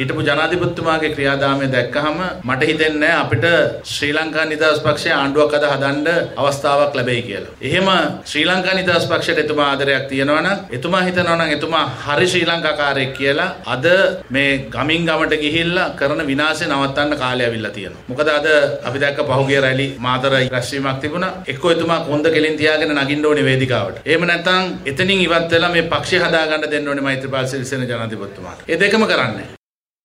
හිටපු ජනාධිපතිතුමාගේ ක්‍රියාදාමය දැක්කහම මට හිතෙන්නේ අපිට ශ්‍රී ලංකා නිදහස් පක්ෂයේ ආණ්ඩුවක් අද හදන්න අවස්ථාවක් ලැබෙයි කියලා. එහෙම ශ්‍රී ලංකා නිදහස් පක්ෂයට එතුමා ආදරයක් තියෙනවා නම් එතුමා හිතනවා නම් එතුමා හරි ශ්‍රී ලංකාකාරයෙක් කියලා අද මේ ගමින් ගමට ගිහිල්ලා කරන විනාශය නවත්තන්න කාලය ඇවිල්ලා තියෙනවා. මොකද අද අපි දැක්ක පහුගිය රැලි මාතර රැස්වීමක් තිබුණා. එක්කෝ එතුමා කොන්ද කෙලින් තියාගෙන නගින්න ඕනේ වේදිකාවට. එහෙම නැත්නම් එතනින් ඉවත් වෙලා මේ පක්ෂය හදාගන්න දෙන්න ඕනේ මෛත්‍රීපාල සිරිසේන ජනාධිපතිතුමාට. ඒ දෙකම කරන්නේ.